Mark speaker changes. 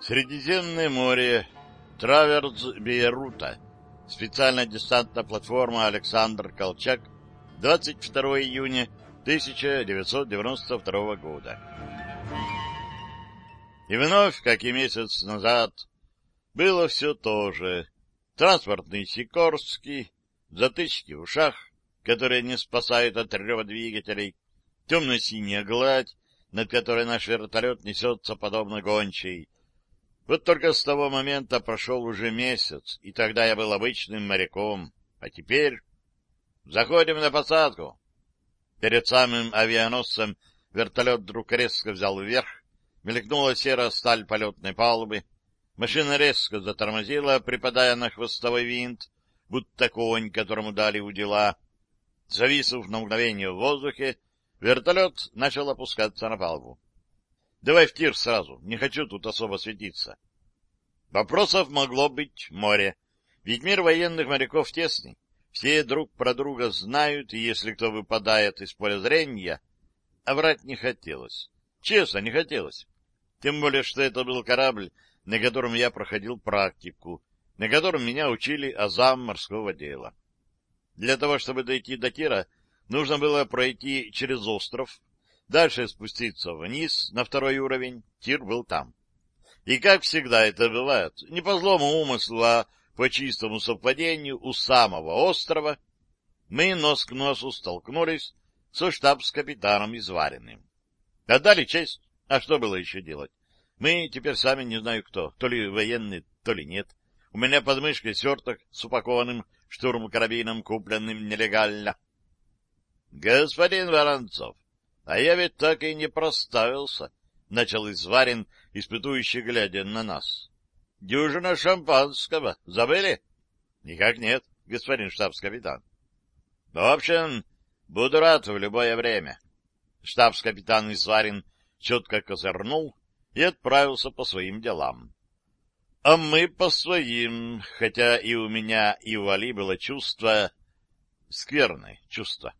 Speaker 1: Средиземное море, Траверс Бейрута, специальная десантная платформа Александр Колчак, 22 июня 1992 года. И вновь, как и месяц назад, было все то же. Транспортный Сикорский, затычки в ушах, которые не спасают от рева двигателей, темно-синяя гладь, над которой наш вертолет несется подобно гончей, вот только с того момента прошел уже месяц, и тогда я был обычным моряком. А теперь... Заходим на посадку. Перед самым авианосцем вертолет вдруг резко взял вверх, мелькнула серая сталь полетной палубы, машина резко затормозила, припадая на хвостовой винт, будто конь, которому дали удила. Зависнув на мгновение в воздухе, вертолет начал опускаться на палубу. Давай в тир сразу, не хочу тут особо светиться. Вопросов могло быть море, ведь мир военных моряков тесный. Все друг про друга знают, и если кто выпадает из поля зрения, а врать не хотелось. Честно, не хотелось. Тем более, что это был корабль, на котором я проходил практику, на котором меня учили азам морского дела. Для того, чтобы дойти до тира, нужно было пройти через остров, Дальше спуститься вниз на второй уровень. Тир был там. И, как всегда это бывает, не по злому умыслу, а по чистому совпадению у самого острова мы нос к носу столкнулись со штабс-капитаном Изваренным. Отдали честь. А что было еще делать? Мы теперь сами не знаю кто, то ли военные, то ли нет. У меня под мышкой сверток с упакованным штурм-карабином, купленным нелегально. — Господин Воронцов, а я ведь так и не проставился, — начал Изварин, испытующий, глядя на нас. — Дюжина шампанского. Забыли? — Никак нет, господин штабс-капитан. — В общем, буду рад в любое время. Штабс-капитан Изварин четко козырнул и отправился по своим делам. А мы по своим, хотя и у меня, и у Али было чувство, скверное чувство.